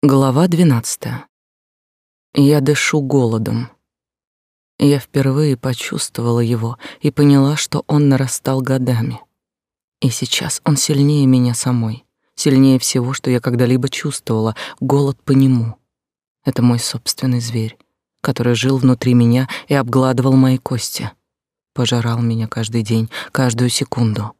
Глава двенадцатая. Я дышу голодом. Я впервые почувствовала его и поняла, что он нарастал годами. И сейчас он сильнее меня самой, сильнее всего, что я когда-либо чувствовала, голод по нему. Это мой собственный зверь, который жил внутри меня и обгладывал мои кости, пожирал меня каждый день, каждую секунду.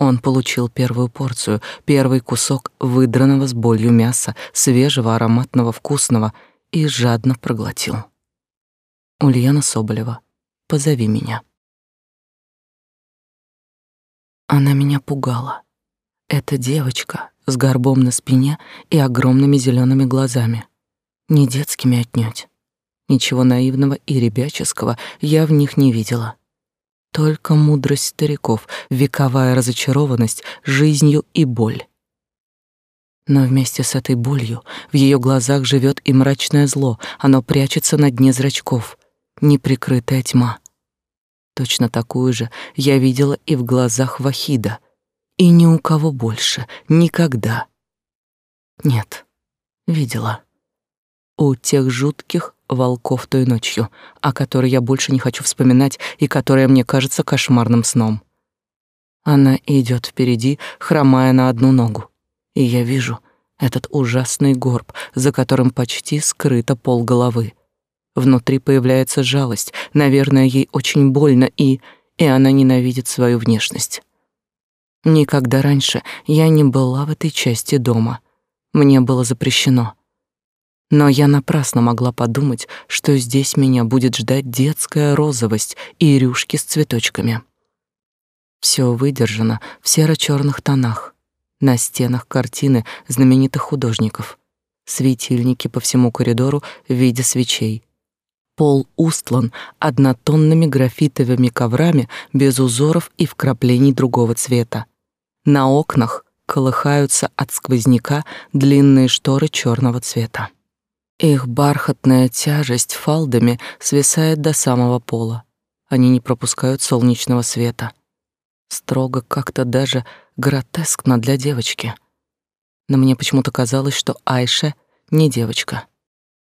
Он получил первую порцию, первый кусок выдранного с болью мяса, свежего, ароматного, вкусного, и жадно проглотил. Ульяна Соболева, позови меня. Она меня пугала. Эта девочка с горбом на спине и огромными зелеными глазами. Не детскими отнюдь. Ничего наивного и ребяческого я в них не видела. Только мудрость стариков, вековая разочарованность жизнью и боль. Но вместе с этой болью в ее глазах живет и мрачное зло, оно прячется на дне зрачков, неприкрытая тьма. Точно такую же я видела и в глазах Вахида, и ни у кого больше, никогда. Нет, видела. У тех жутких волков той ночью, о которой я больше не хочу вспоминать и которая мне кажется кошмарным сном. Она идет впереди, хромая на одну ногу, и я вижу этот ужасный горб, за которым почти скрыто пол головы. Внутри появляется жалость, наверное, ей очень больно, и и она ненавидит свою внешность. Никогда раньше я не была в этой части дома. Мне было запрещено. Но я напрасно могла подумать, что здесь меня будет ждать детская розовость и рюшки с цветочками. Все выдержано в серо черных тонах. На стенах картины знаменитых художников. Светильники по всему коридору в виде свечей. Пол устлан однотонными графитовыми коврами без узоров и вкраплений другого цвета. На окнах колыхаются от сквозняка длинные шторы черного цвета. Их бархатная тяжесть фалдами свисает до самого пола. Они не пропускают солнечного света. Строго как-то даже гротескно для девочки. Но мне почему-то казалось, что Айша не девочка.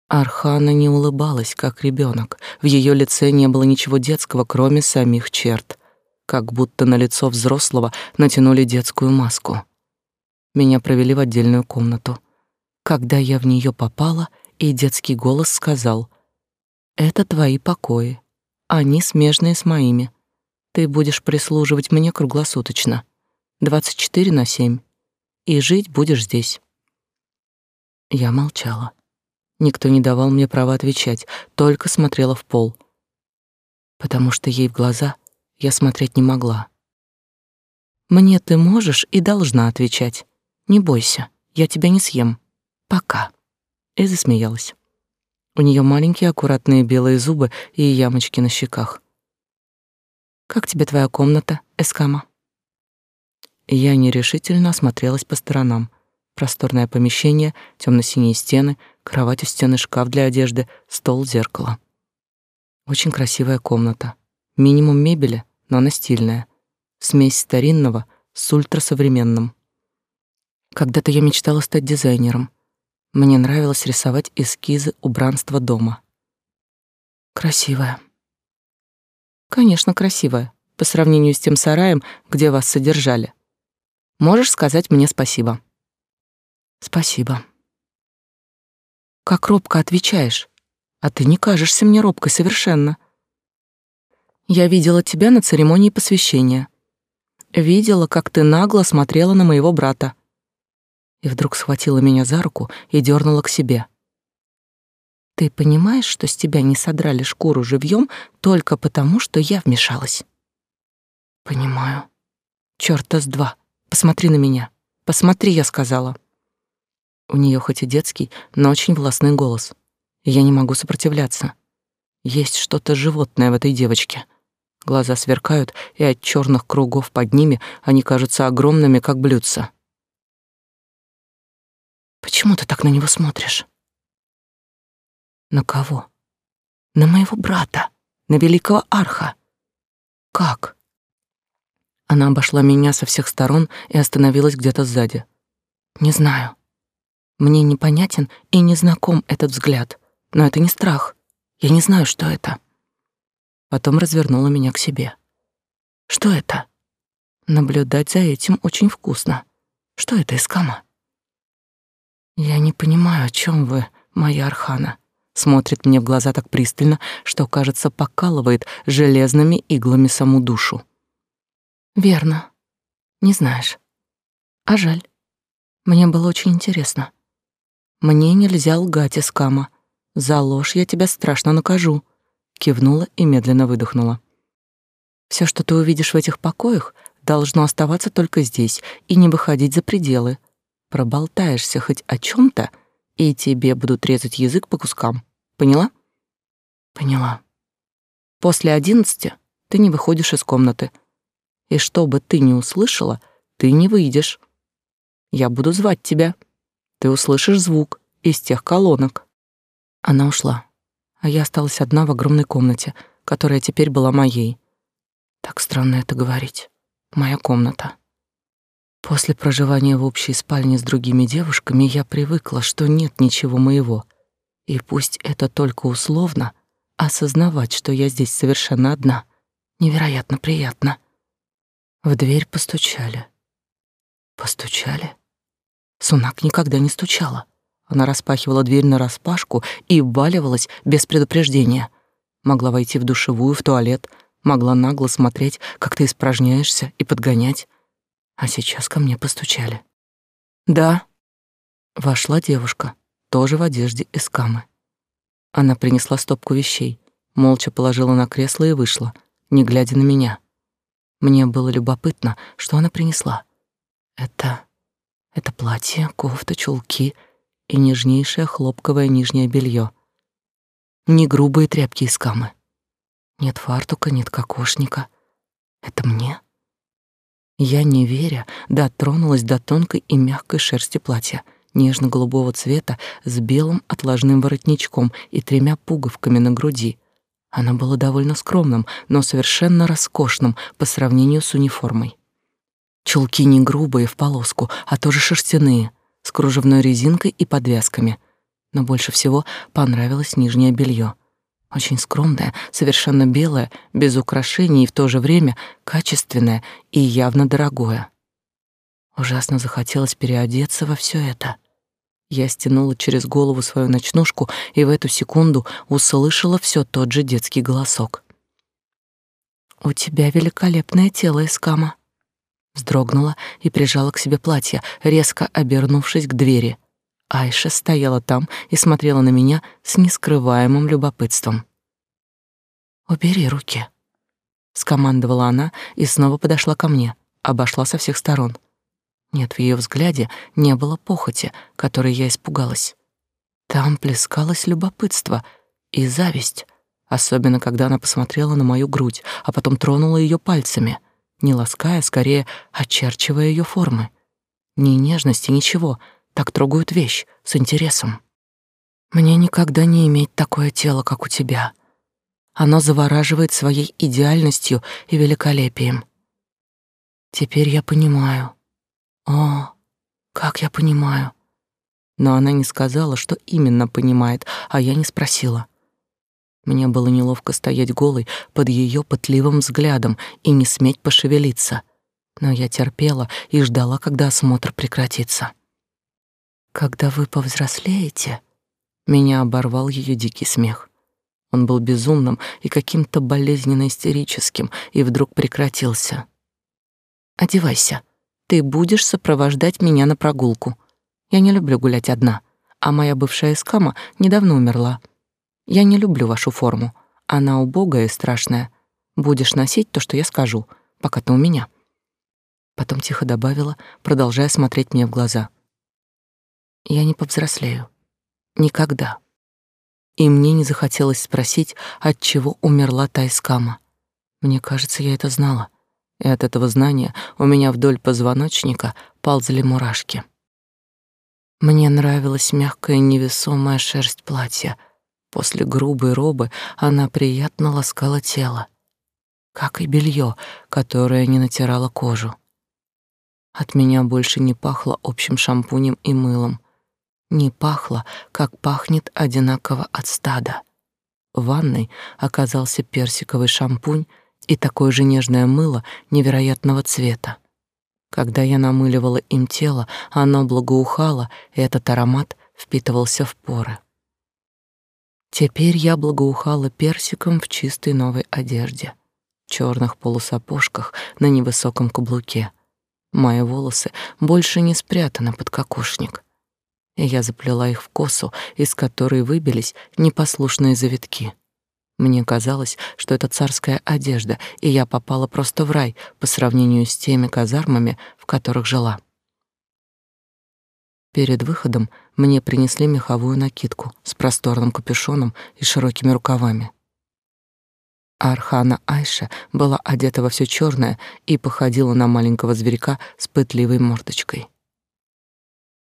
Архана не улыбалась, как ребенок. В ее лице не было ничего детского, кроме самих черт. Как будто на лицо взрослого натянули детскую маску. Меня провели в отдельную комнату. Когда я в нее попала — и детский голос сказал, «Это твои покои, они смежные с моими. Ты будешь прислуживать мне круглосуточно, 24 на 7, и жить будешь здесь». Я молчала. Никто не давал мне права отвечать, только смотрела в пол, потому что ей в глаза я смотреть не могла. «Мне ты можешь и должна отвечать. Не бойся, я тебя не съем. Пока» и засмеялась. У нее маленькие аккуратные белые зубы и ямочки на щеках. Как тебе твоя комната, Эскама? Я нерешительно осмотрелась по сторонам. Просторное помещение, темно синие стены, кровать у стены, шкаф для одежды, стол, зеркало. Очень красивая комната. Минимум мебели, но она стильная. Смесь старинного с ультрасовременным. Когда-то я мечтала стать дизайнером. Мне нравилось рисовать эскизы убранства дома. Красивая. Конечно, красивая, по сравнению с тем сараем, где вас содержали. Можешь сказать мне спасибо. Спасибо. Как робко отвечаешь. А ты не кажешься мне робкой совершенно. Я видела тебя на церемонии посвящения. Видела, как ты нагло смотрела на моего брата и вдруг схватила меня за руку и дернула к себе. Ты понимаешь, что с тебя не содрали шкуру живьем только потому, что я вмешалась? Понимаю. Чёрта с два. Посмотри на меня. Посмотри, я сказала. У нее хоть и детский, но очень властный голос. Я не могу сопротивляться. Есть что-то животное в этой девочке. Глаза сверкают, и от черных кругов под ними они кажутся огромными, как блюдца. Почему ты так на него смотришь? На кого? На моего брата, на великого арха. Как? Она обошла меня со всех сторон и остановилась где-то сзади. Не знаю. Мне непонятен и незнаком этот взгляд, но это не страх. Я не знаю, что это. Потом развернула меня к себе. Что это? Наблюдать за этим очень вкусно. Что это, Искама? Я не понимаю, о чем вы, моя Архана. Смотрит мне в глаза так пристально, что, кажется, покалывает железными иглами саму душу. Верно. Не знаешь. А жаль. Мне было очень интересно. Мне нельзя лгать, Искама. За ложь я тебя страшно накажу. Кивнула и медленно выдохнула. Все, что ты увидишь в этих покоях, должно оставаться только здесь и не выходить за пределы. Проболтаешься хоть о чем то и тебе будут резать язык по кускам. Поняла? Поняла. После одиннадцати ты не выходишь из комнаты. И что бы ты ни услышала, ты не выйдешь. Я буду звать тебя. Ты услышишь звук из тех колонок. Она ушла, а я осталась одна в огромной комнате, которая теперь была моей. Так странно это говорить. Моя комната. После проживания в общей спальне с другими девушками я привыкла, что нет ничего моего. И пусть это только условно, осознавать, что я здесь совершенно одна, невероятно приятно. В дверь постучали. Постучали? Сунак никогда не стучала. Она распахивала дверь нараспашку и вваливалась без предупреждения. Могла войти в душевую, в туалет, могла нагло смотреть, как ты испражняешься, и подгонять. А сейчас ко мне постучали. «Да». Вошла девушка, тоже в одежде из камы. Она принесла стопку вещей, молча положила на кресло и вышла, не глядя на меня. Мне было любопытно, что она принесла. Это это платье, кофта, чулки и нежнейшее хлопковое нижнее белье. Не грубые тряпки из камы. Нет фартука, нет кокошника. Это мне? Я, не веря, дотронулась до тонкой и мягкой шерсти платья, нежно-голубого цвета с белым отложным воротничком и тремя пуговками на груди. Оно было довольно скромным, но совершенно роскошным по сравнению с униформой. Чулки не грубые в полоску, а тоже шерстяные, с кружевной резинкой и подвязками. Но больше всего понравилось нижнее белье. Очень скромное, совершенно белое, без украшений и в то же время качественное и явно дорогое. Ужасно захотелось переодеться во все это. Я стянула через голову свою ночнушку и в эту секунду услышала все тот же детский голосок. «У тебя великолепное тело, Эскама вздрогнула и прижала к себе платье, резко обернувшись к двери. Айша стояла там и смотрела на меня с нескрываемым любопытством. «Убери руки», — скомандовала она и снова подошла ко мне, обошла со всех сторон. Нет, в ее взгляде не было похоти, которой я испугалась. Там плескалось любопытство и зависть, особенно когда она посмотрела на мою грудь, а потом тронула ее пальцами — не лаская, скорее очерчивая ее формы. Ни нежности, ничего, так трогают вещь с интересом. Мне никогда не иметь такое тело, как у тебя. Оно завораживает своей идеальностью и великолепием. Теперь я понимаю. О, как я понимаю. Но она не сказала, что именно понимает, а я не спросила. Мне было неловко стоять голой под ее пытливым взглядом и не сметь пошевелиться. Но я терпела и ждала, когда осмотр прекратится. Когда вы повзрослеете, меня оборвал ее дикий смех. Он был безумным и каким-то болезненно истерическим, и вдруг прекратился. Одевайся. Ты будешь сопровождать меня на прогулку. Я не люблю гулять одна, а моя бывшая эскама недавно умерла. Я не люблю вашу форму. Она убогая и страшная. Будешь носить то, что я скажу, пока ты у меня. Потом тихо добавила, продолжая смотреть мне в глаза. Я не повзрослею. Никогда. И мне не захотелось спросить, от чего умерла Тайскама. Мне кажется, я это знала. И от этого знания у меня вдоль позвоночника ползли мурашки. Мне нравилась мягкая невесомая шерсть платья, После грубой робы она приятно ласкала тело, как и белье, которое не натирало кожу. От меня больше не пахло общим шампунем и мылом. Не пахло, как пахнет одинаково от стада. В ванной оказался персиковый шампунь и такое же нежное мыло невероятного цвета. Когда я намыливала им тело, оно благоухало, и этот аромат впитывался в поры. Теперь я благоухала персиком в чистой новой одежде, черных полусапожках на невысоком каблуке. Мои волосы больше не спрятаны под кокошник. Я заплела их в косу, из которой выбились непослушные завитки. Мне казалось, что это царская одежда, и я попала просто в рай по сравнению с теми казармами, в которых жила. Перед выходом мне принесли меховую накидку с просторным капюшоном и широкими рукавами. Архана Айша была одета во все черное и походила на маленького зверька с пытливой мордочкой.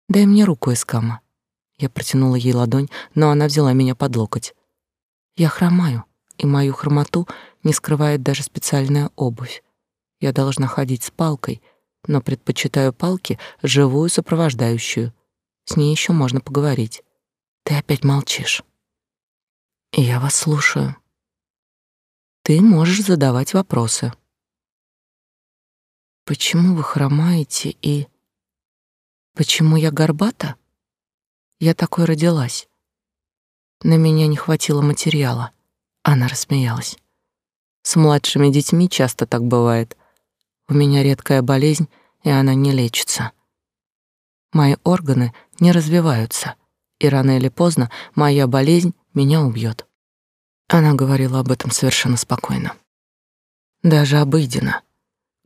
«Дай мне руку, Эскама». Я протянула ей ладонь, но она взяла меня под локоть. «Я хромаю, и мою хромоту не скрывает даже специальная обувь. Я должна ходить с палкой, но предпочитаю палки живую сопровождающую. С ней еще можно поговорить. Ты опять молчишь. Я вас слушаю. Ты можешь задавать вопросы. Почему вы хромаете и... Почему я горбата? Я такой родилась. На меня не хватило материала. Она рассмеялась. С младшими детьми часто так бывает. У меня редкая болезнь, и она не лечится. Мои органы не развиваются, и рано или поздно моя болезнь меня убьет. Она говорила об этом совершенно спокойно. Даже обыденно,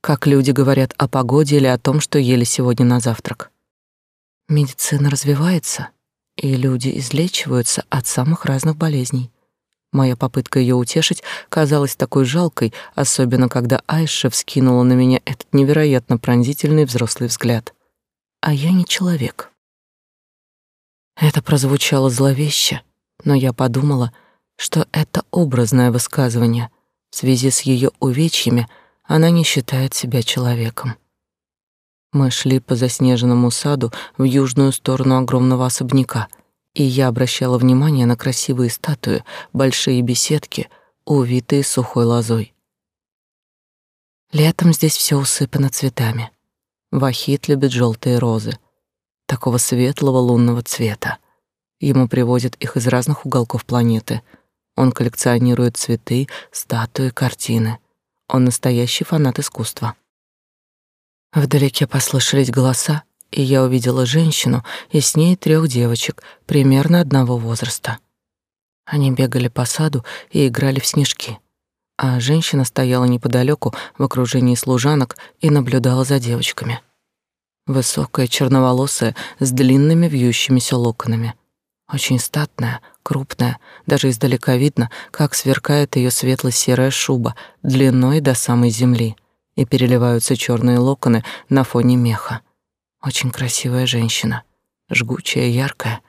как люди говорят о погоде или о том, что ели сегодня на завтрак. Медицина развивается, и люди излечиваются от самых разных болезней. Моя попытка ее утешить казалась такой жалкой, особенно когда Айша вскинула на меня этот невероятно пронзительный взрослый взгляд. А я не человек. Это прозвучало зловеще, но я подумала, что это образное высказывание. В связи с ее увечьями она не считает себя человеком. Мы шли по заснеженному саду в южную сторону огромного особняка, и я обращала внимание на красивые статуи, большие беседки, увитые сухой лозой. Летом здесь все усыпано цветами. Вахит любит желтые розы, такого светлого лунного цвета. Ему привозят их из разных уголков планеты. Он коллекционирует цветы, статуи, картины. Он настоящий фанат искусства. Вдалеке послышались голоса, и я увидела женщину и с ней трех девочек примерно одного возраста. Они бегали по саду и играли в снежки, а женщина стояла неподалеку в окружении служанок и наблюдала за девочками. Высокая, черноволосая, с длинными вьющимися локонами. Очень статная, крупная, даже издалека видно, как сверкает ее светло-серая шуба длиной до самой земли, и переливаются черные локоны на фоне меха. Очень красивая женщина, жгучая, яркая.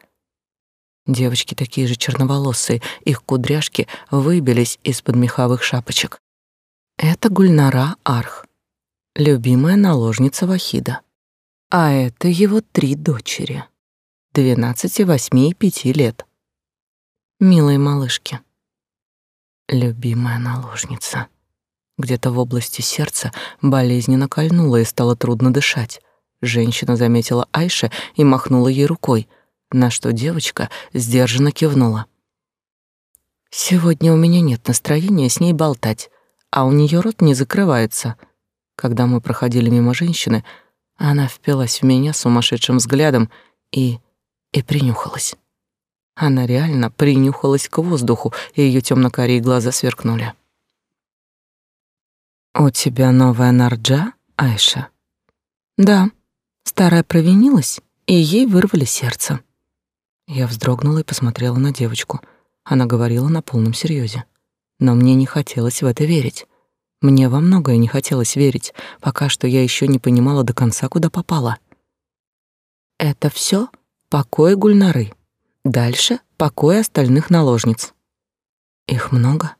Девочки такие же черноволосые, их кудряшки выбились из-под меховых шапочек. Это Гульнара Арх, любимая наложница Вахида. А это его три дочери. Двенадцати, восьми и пяти лет. Милые малышки. Любимая наложница. Где-то в области сердца болезненно кольнуло и стало трудно дышать. Женщина заметила Айше и махнула ей рукой, на что девочка сдержанно кивнула. Сегодня у меня нет настроения с ней болтать, а у нее рот не закрывается. Когда мы проходили мимо женщины, она впилась в меня сумасшедшим взглядом и и принюхалась. Она реально принюхалась к воздуху, и ее темно-карие глаза сверкнули. У тебя новая нарджа, Айша? Да. Старая провинилась, и ей вырвали сердце. Я вздрогнула и посмотрела на девочку. Она говорила на полном серьезе. Но мне не хотелось в это верить. Мне во многое не хотелось верить, пока что я еще не понимала до конца, куда попала. Это все покой Гульнары. Дальше покой остальных наложниц. Их много?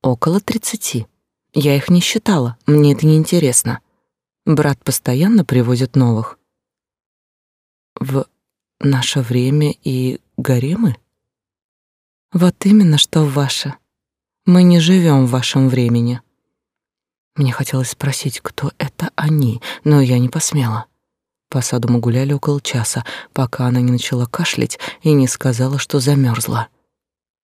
Около тридцати. Я их не считала, мне это не интересно. Брат постоянно привозит новых. В наше время и гаремы? Вот именно что ваше. Мы не живем в вашем времени. Мне хотелось спросить, кто это они, но я не посмела. По саду мы гуляли около часа, пока она не начала кашлять и не сказала, что замерзла.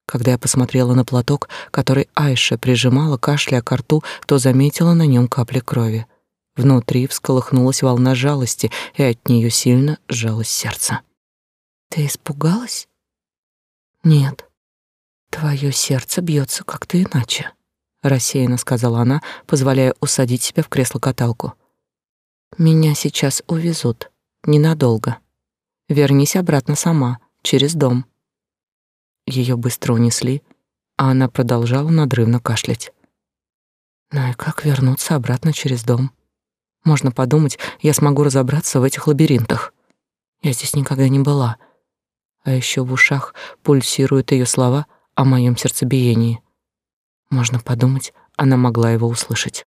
Когда я посмотрела на платок, который Айша прижимала, кашляя к рту, то заметила на нем капли крови. Внутри всколыхнулась волна жалости, и от нее сильно сжалось сердце. «Ты испугалась?» «Нет. Твое сердце бьется как-то иначе», — рассеянно сказала она, позволяя усадить себя в кресло-каталку. «Меня сейчас увезут. Ненадолго. Вернись обратно сама, через дом». Ее быстро унесли, а она продолжала надрывно кашлять. Ну и как вернуться обратно через дом? Можно подумать, я смогу разобраться в этих лабиринтах. Я здесь никогда не была. А еще в ушах пульсируют ее слова о моем сердцебиении. Можно подумать, она могла его услышать.